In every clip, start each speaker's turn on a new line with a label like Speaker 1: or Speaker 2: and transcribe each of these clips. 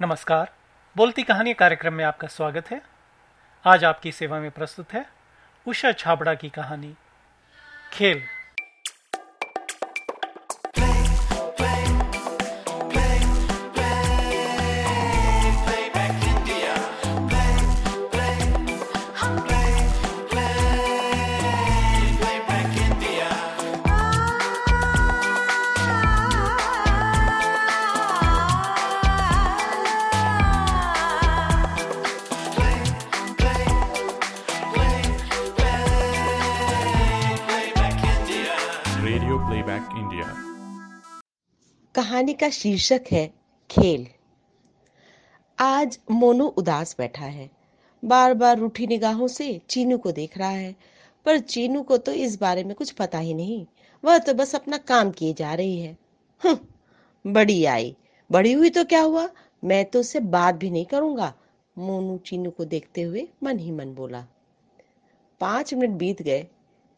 Speaker 1: नमस्कार। बोलती कहानी कार्यक्रम में आपका स्वागत है। आज आपकी सेवा में प्रस्तुत है उषा छाबड़ा की कहानी। खेल।
Speaker 2: प्लेबैक इंडिया
Speaker 3: कहानी का शीर्षक है खेल। आज मोनू उदास बैठा है। बार बार रूठी निगाहों से चीनू को देख रहा है पर चीनू को तो इस बारे में कुछ पता ही नहीं। वह तो बस अपना काम किए जा रही है। हम्म, बड़ी आई। बड़ी हुई तो क्या हुआ? मैं तो उससे बात भी नहीं करूँगा। मोनू चीनू को देखते हुए मन ही मन बोला। पाँच मिनट बीत गए।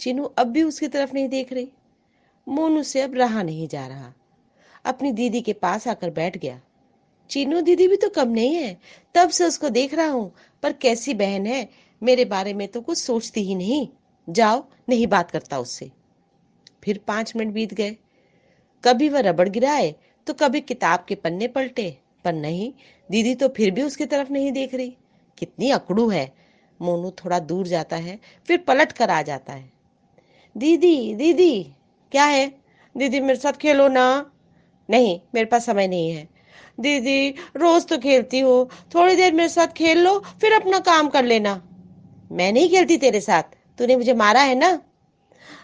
Speaker 3: चीनू अब भी उसकी तरफ़ नहीं देख रही। मोनू से अब रहा नहीं जा रहा। अपनी दीदी के पास आकर बैठ गया। चीनू, दीदी भी तो कम नहीं है। तब से उसको देख रहा हूँ। पर कैसी बहन है? मेरे बारे में तो कुछ सोचती ही नहीं। जाओ, नहीं बात करता उससे। फिर पाँच मिनट बीत गए। कभी वह रबड़ गिराए तो कभी किताब के पन्ने पलटे। पर नहीं, दीदी तो फिर भी उसकी तरफ़ नहीं देख रही। कितनी अकड़ू है। मोनू थोड़ा दूर जाता है, फिर पलट कर आ जाता है। दीदी दीदी! क्या है? दीदी, मेरे साथ खेलो ना। नहीं, मेरे पास समय नहीं है। दीदी, रोज तो खेलती हो। थोड़ी देर मेरे साथ खेल लो, फिर अपना काम कर लेना। मैं नहीं खेलती तेरे साथ। तूने मुझे मारा है ना?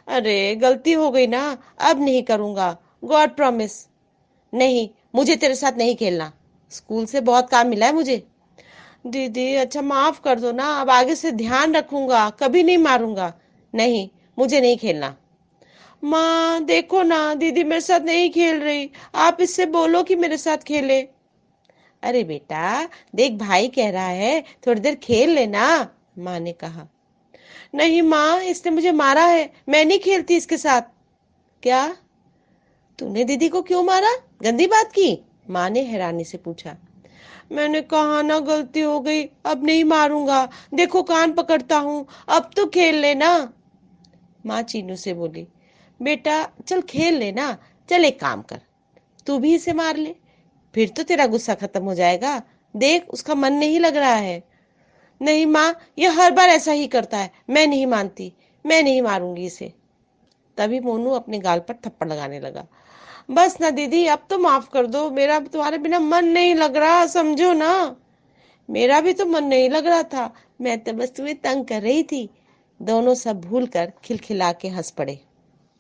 Speaker 3: अरे, गलती हो गई ना। अब नहीं करूँगा। God promise. नहीं, मुझे तेरे साथ नहीं खेलना। स्कूल से बहुत काम मिला है मुझे। दीदी अच्छा माफ़ कर दो ना। अब आगे से ध्यान रखूँगा। कभी नहीं मारूँगा। नहीं, मुझे नहीं खेलना। माँ, देखो ना, दीदी मेरे साथ नहीं खेल रही। आप इससे बोलो कि मेरे साथ खेले। अरे बेटा, देख, भाई कह रहा है, थोड़ी देर खेल लेना, माँ ने कहा। नहीं माँ, इसने मुझे मारा है, मैं नहीं खेलती इसके साथ। क्या? तूने दीदी को क्यों मारा? गंदी बात की? माँ ने हैरानी से पूछा। मैंने कहा ना, गलती हो गई, अब नहीं मारूँगा। देखो, कान पकड़ता हूँ, अब तो खेल लेना। माँ चीनू से बोली। बेटा, चल खेल लेना चल एक काम कर। तू भी इसे मार ले, फिर तो तेरा गुस्सा खत्म हो जाएगा। देख, उसका मन नहीं लग रहा है। नहीं माँ यह हर बार ऐसा ही करता है। मैं नहीं मानती, मैं नहीं मारूँगी इसे। तभी मोनू अपने गाल पर थप्पड़ लगाने लगा। बस ना दीदी, अब तो माफ़ कर दो। मेरा तुम्हारे बिना मन नहीं लग रहा, समझो ना। मेरा भी तो मन नहीं लग रहा था। मैं तो बस तुम्हें तंग कर रही थी। दोनों सब भूल कर खिलखिला के हंस पड़े।